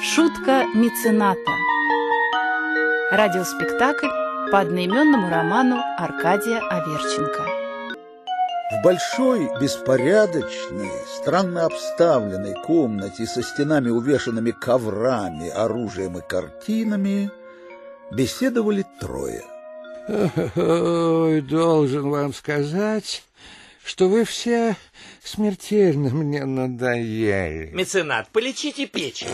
Шутка мецената. Радиоспектакль по одноименному роману Аркадия Аверченко. В большой, беспорядочной, странно обставленной комнате со стенами, увешанными коврами, оружием и картинами, беседовали трое. Ой, должен вам сказать, что вы все смертельно мне надоели. Меценат, полечите печень.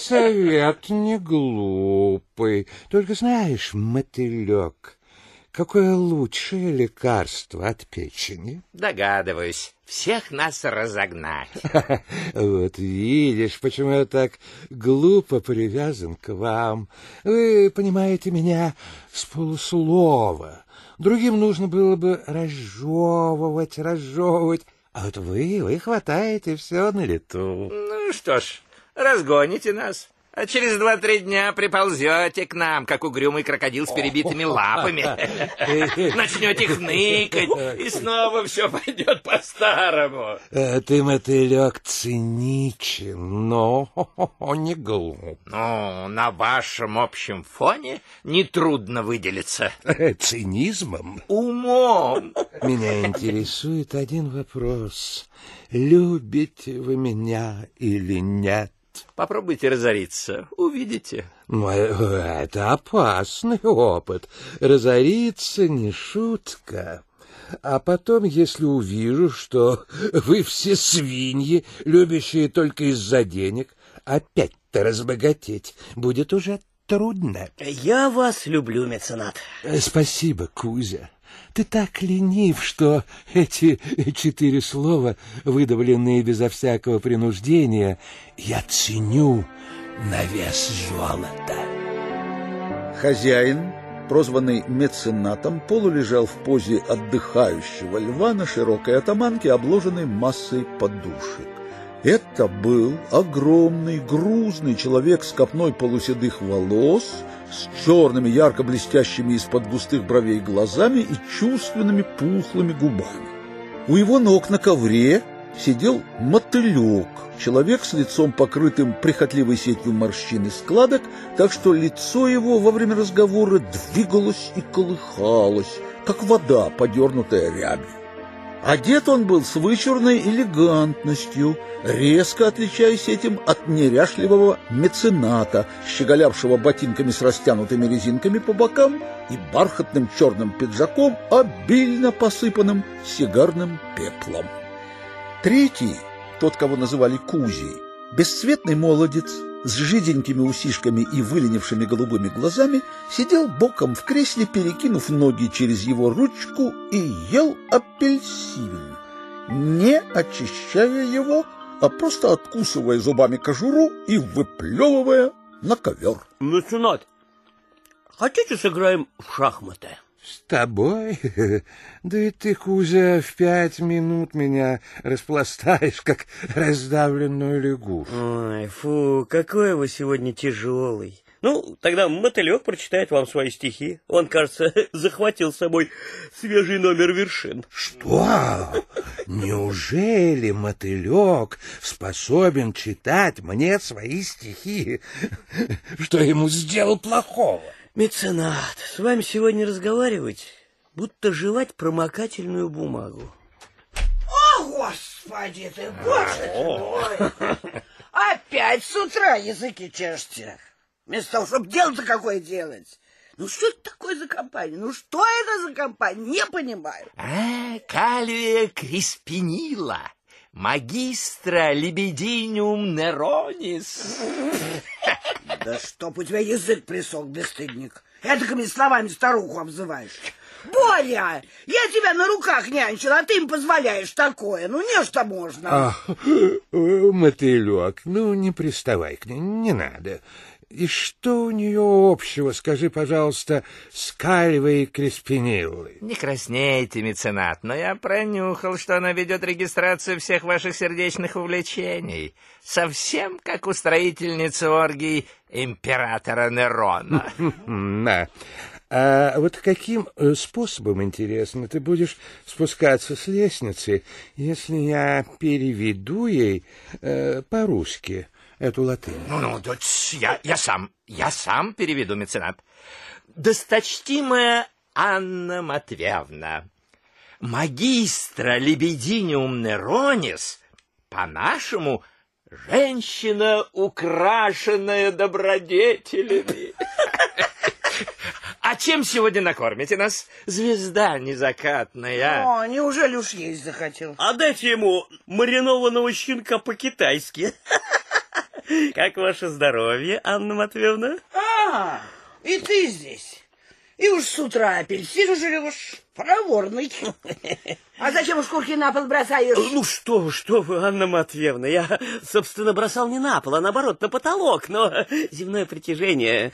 Совет не глупый. Только знаешь, мотылек, какое лучшее лекарство от печени? Догадываюсь. Всех нас разогнать. Вот видишь, почему я так глупо привязан к вам. Вы понимаете меня с полуслова. Другим нужно было бы разжевывать, разжевывать. А вот вы, вы хватаете все на лету. Ну что ж, разгоните нас. А через два-три дня приползете к нам, как угрюмый крокодил с перебитыми лапами. Начнете хныкать, и снова все пойдет по-старому. Э, Ты, мотылек, циничен, но не глуп. Ну, на вашем общем фоне нетрудно выделиться. Цинизмом? Умом. Меня интересует один вопрос. Любите вы меня или нет? Попробуйте разориться, увидите. Это опасный опыт. Разориться не шутка. А потом, если увижу, что вы все свиньи, любящие только из-за денег, опять-то разбогатеть будет уже трудно. Я вас люблю, меценат. Э, Спасибо, Кузя. Ты так ленив, что эти четыре слова, выдавленные безо всякого принуждения, я ценю на вес золота. Хозяин, прозванный меценатом, полулежал в позе отдыхающего льва на широкой атаманке, обложенной массой подушек. Это был огромный, грузный человек с копной полуседых волос, с черными, ярко блестящими из-под густых бровей глазами и чувственными пухлыми губами. У его ног на ковре сидел мотылек, человек с лицом покрытым прихотливой сетью морщин и складок, так что лицо его во время разговора двигалось и колыхалось, как вода, подернутая рябью. Одет он был с вычурной элегантностью, резко отличаясь этим от неряшливого мецената, щеголявшего ботинками с растянутыми резинками по бокам и бархатным черным пиджаком, обильно посыпанным сигарным пеплом. Третий, тот, кого называли Кузей, бесцветный молодец с жиденькими усишками и выленившими голубыми глазами, сидел боком в кресле, перекинув ноги через его ручку и ел апельсин, не очищая его, а просто откусывая зубами кожуру и выплевывая на ковер. Меценат, хотите сыграем в шахматы? С тобой? Да и ты, Кузя, в пять минут меня распластаешь, как раздавленную лягушку. Ой, фу, какой вы сегодня тяжелый. Ну, тогда мотылек прочитает вам свои стихи. Он, кажется, захватил с собой свежий номер вершин. Что? Неужели мотылек способен читать мне свои стихи? Что ему сделал плохого? Меценат, с вами сегодня разговаривать, будто жевать промокательную бумагу. О, господи ты, боже ты мой! Опять с утра языки чешете. Вместо того, чтобы дело-то какое делать. Ну что это такое за компания? Ну что это за компания? Не понимаю. А, кальвия криспинила, магистра лебединиум неронис. Да чтоб у тебя язык присох, бесстыдник. Этакими словами старуху обзываешь. Боря, я тебя на руках нянчила, а ты им позволяешь такое. Ну, нечто можно. Ах, э, мотылек, ну не приставай к ней, не надо. И что у нее общего, скажи, пожалуйста, с Кальвой и Креспиниллой? Не краснейте, меценат, но я пронюхал, что она ведет регистрацию всех ваших сердечных увлечений. Совсем как устроительница оргий императора Нерона. Да. А вот каким э, способом, интересно, ты будешь спускаться с лестницы, если я переведу ей э, по-русски эту латынь. Ну-ну, дочь, я, я сам, я сам переведу, меценат. Досточтимая Анна Матвеевна, магистра лебединиум неронис, по-нашему, женщина, украшенная добродетелями. А чем сегодня накормите нас, звезда незакатная? О, неужели уж есть захотел? А дайте ему маринованного щенка по-китайски. Как ваше здоровье, Анна Матвеевна? А, и ты здесь. И уж с утра апельсин жрешь. Проворный. А зачем шкурки на пол бросаешь? Ну что вы, что вы, Анна Матвеевна, я, собственно, бросал не на пол, а наоборот, на потолок, но земное притяжение,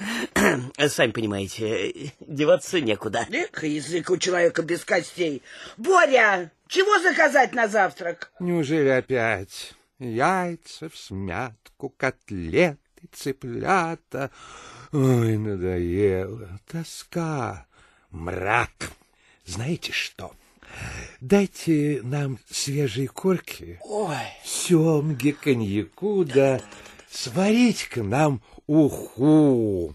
сами понимаете, деваться некуда. Эх, язык у человека без костей. Боря, чего заказать на завтрак? Неужели опять яйца в смятку, котлеты, цыплята? Ой, надоело, тоска, мрак. Знаете что? Дайте нам свежие корки, Ой, семги, коньяку, да сварить к нам уху.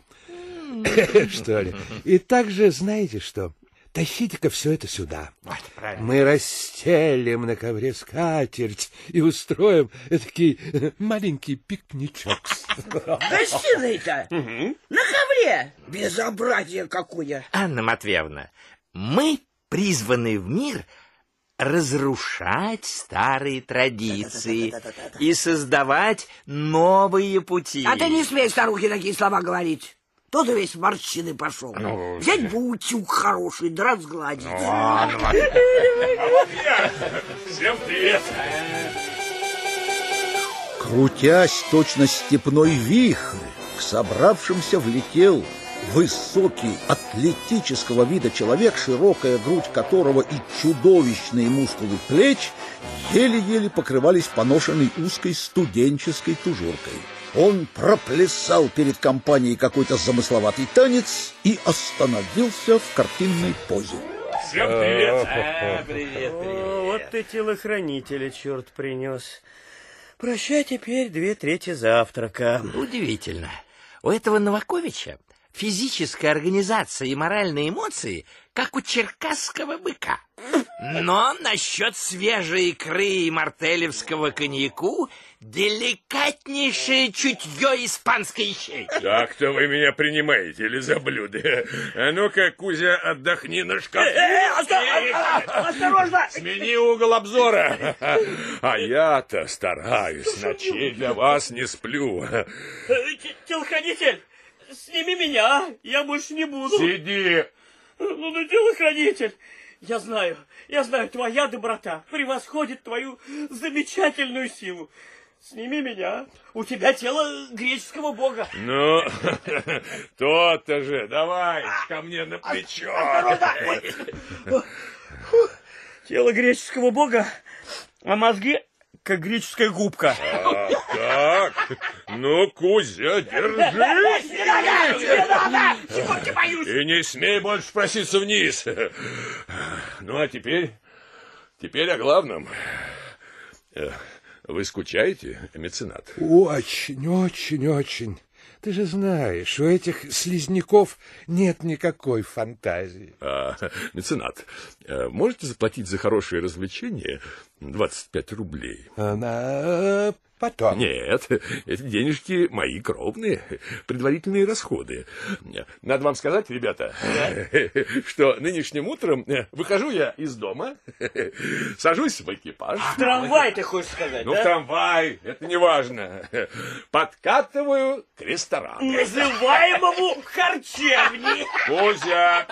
Что ли? И также, знаете что, тащите-ка все это сюда. Вот, правильно. Мы расстелим на ковре скатерть и устроим такой маленький пикничок. гостиной-то на ковре. Безобразие какое. Анна Матвеевна, мы призваны в мир разрушать старые традиции и создавать новые пути. А ты не смей старухе такие слова говорить. Тот и весь морщины пошел. Взять бы утюг хороший, да разгладить. Всем привет! Крутясь точно степной вихрь, к собравшимся влетел высокий, атлетического вида человек, широкая грудь которого и чудовищные мускулы плеч еле-еле покрывались поношенной узкой студенческой тужуркой. Он проплясал перед компанией какой-то замысловатый танец и остановился в картинной позе. Всем привет! А, привет, О, привет. вот ты телохранителя черт принес. Прощай теперь две трети завтрака. Удивительно. У этого Новаковича физическая организация и моральные эмоции, как у черкасского быка. Но насчет свежей икры и мартелевского коньяку деликатнейшее чутье испанской щейки. Так-то вы меня принимаете или за блюдо? А ну-ка, Кузя, отдохни на шкафу. Осторожно! Смени угол обзора. А я-то стараюсь, ночей для вас не сплю. Телохранитель, сними меня, я больше не буду. Сиди. Ну, ну, телохранитель, я знаю, я знаю, твоя доброта превосходит твою замечательную силу. Сними меня, у тебя тело греческого бога. Ну, то-то же, давай ко мне на плечо. Тело греческого бога, а мозги как греческая губка. Так, ну, Кузя, держи. И не смей больше проситься вниз. Ну, а теперь, теперь о главном. Вы скучаете, меценат? Очень, очень, очень. Ты же знаешь, у этих слизняков нет никакой фантазии. А, меценат, э, можете заплатить за хорошее развлечение 25 рублей? Она потом. Нет, эти денежки мои кровные, предварительные расходы. Надо вам сказать, ребята, что нынешним утром э, выхожу я из дома, сажусь в экипаж. Трамвай, ты хочешь сказать, Ну, да? трамвай, это не важно. Подкатываю к ресторану. Называемому харчевни. Кузя,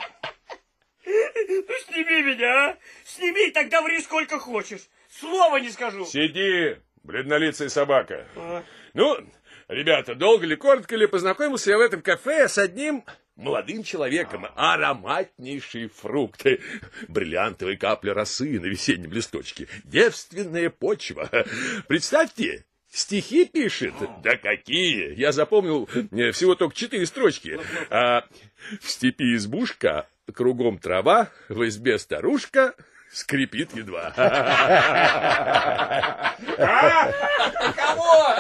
Ну, сними меня, а? Сними, тогда ври сколько хочешь. Слова не скажу. сиди, бледнолицая собака. А. Ну, ребята, долго ли, коротко ли, познакомился я в этом кафе с одним молодым человеком. Ароматнейший фрукт. Бриллиантовые капли росы на весеннем листочке. Девственная почва. Представьте, стихи пишет. Да какие! Я запомнил э, всего только четыре строчки. А, в степи избушка, кругом трава, в избе старушка, скрипит едва. А? Кого?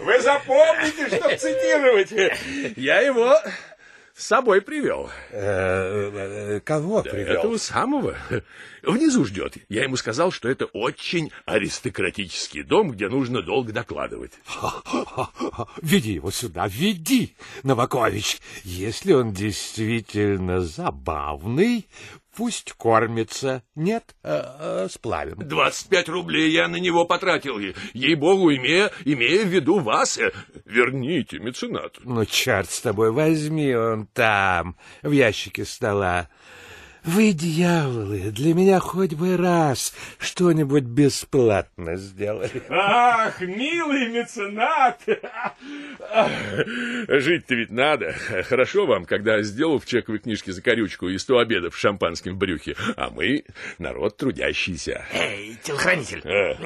Вы запомните, что цитировать. Я его с собой привел. Э, э, Кого привел? Этого самого. Внизу ждет. Я ему сказал, что это очень аристократический дом, где нужно долго докладывать. Веди его сюда, веди, Новакович. Если он действительно забавный, пусть кормится. Нет, э, э, сплавим. 25 рублей я на него потратил. Ей-богу, имея, имея в виду вас, верните меценату. Ну, черт с тобой, возьми он там, в ящике стола. Вы, дьяволы, для меня хоть бы раз что-нибудь бесплатно сделали. Ах, милый меценат! Жить-то ведь надо. Хорошо вам, когда сделал в чековой книжке закорючку и сто обедов с шампанским в брюхе. А мы народ трудящийся. Эй, телохранитель, А.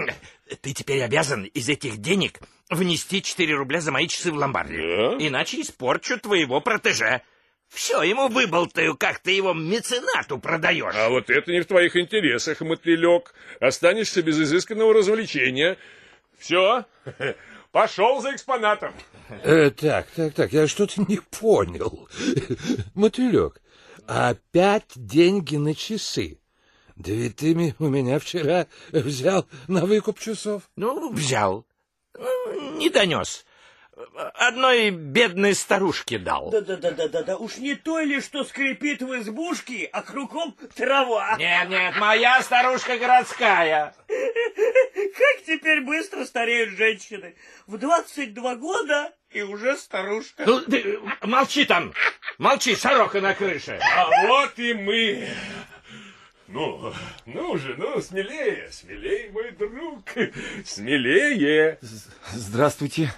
ты теперь обязан из этих денег внести 4 рубля за мои часы в ломбарде. Да? Иначе испорчу твоего протеже. Все ему выболтаю, как ты его меценату продаешь. А вот это не в твоих интересах, мотылек. Останешься без изысканного развлечения. Все, пошел за экспонатом. Э, так, так, так, я что-то не понял. Мотылек, опять деньги на часы. Да ведь ты ми- у меня вчера взял на выкуп часов. Ну, взял. Ну, Не донес. Одной бедной старушке дал. Да-да-да-да-да, уж не то ли, что скрипит в избушке, а кругом трава. Нет, нет, моя старушка городская. Как теперь быстро стареют женщины. В 22 года и уже старушка. Ну, ты молчи там. Молчи, сорока на крыше. А вот и мы. Ну, ну же, ну, смелее, смелее, мой друг, смелее. Здравствуйте.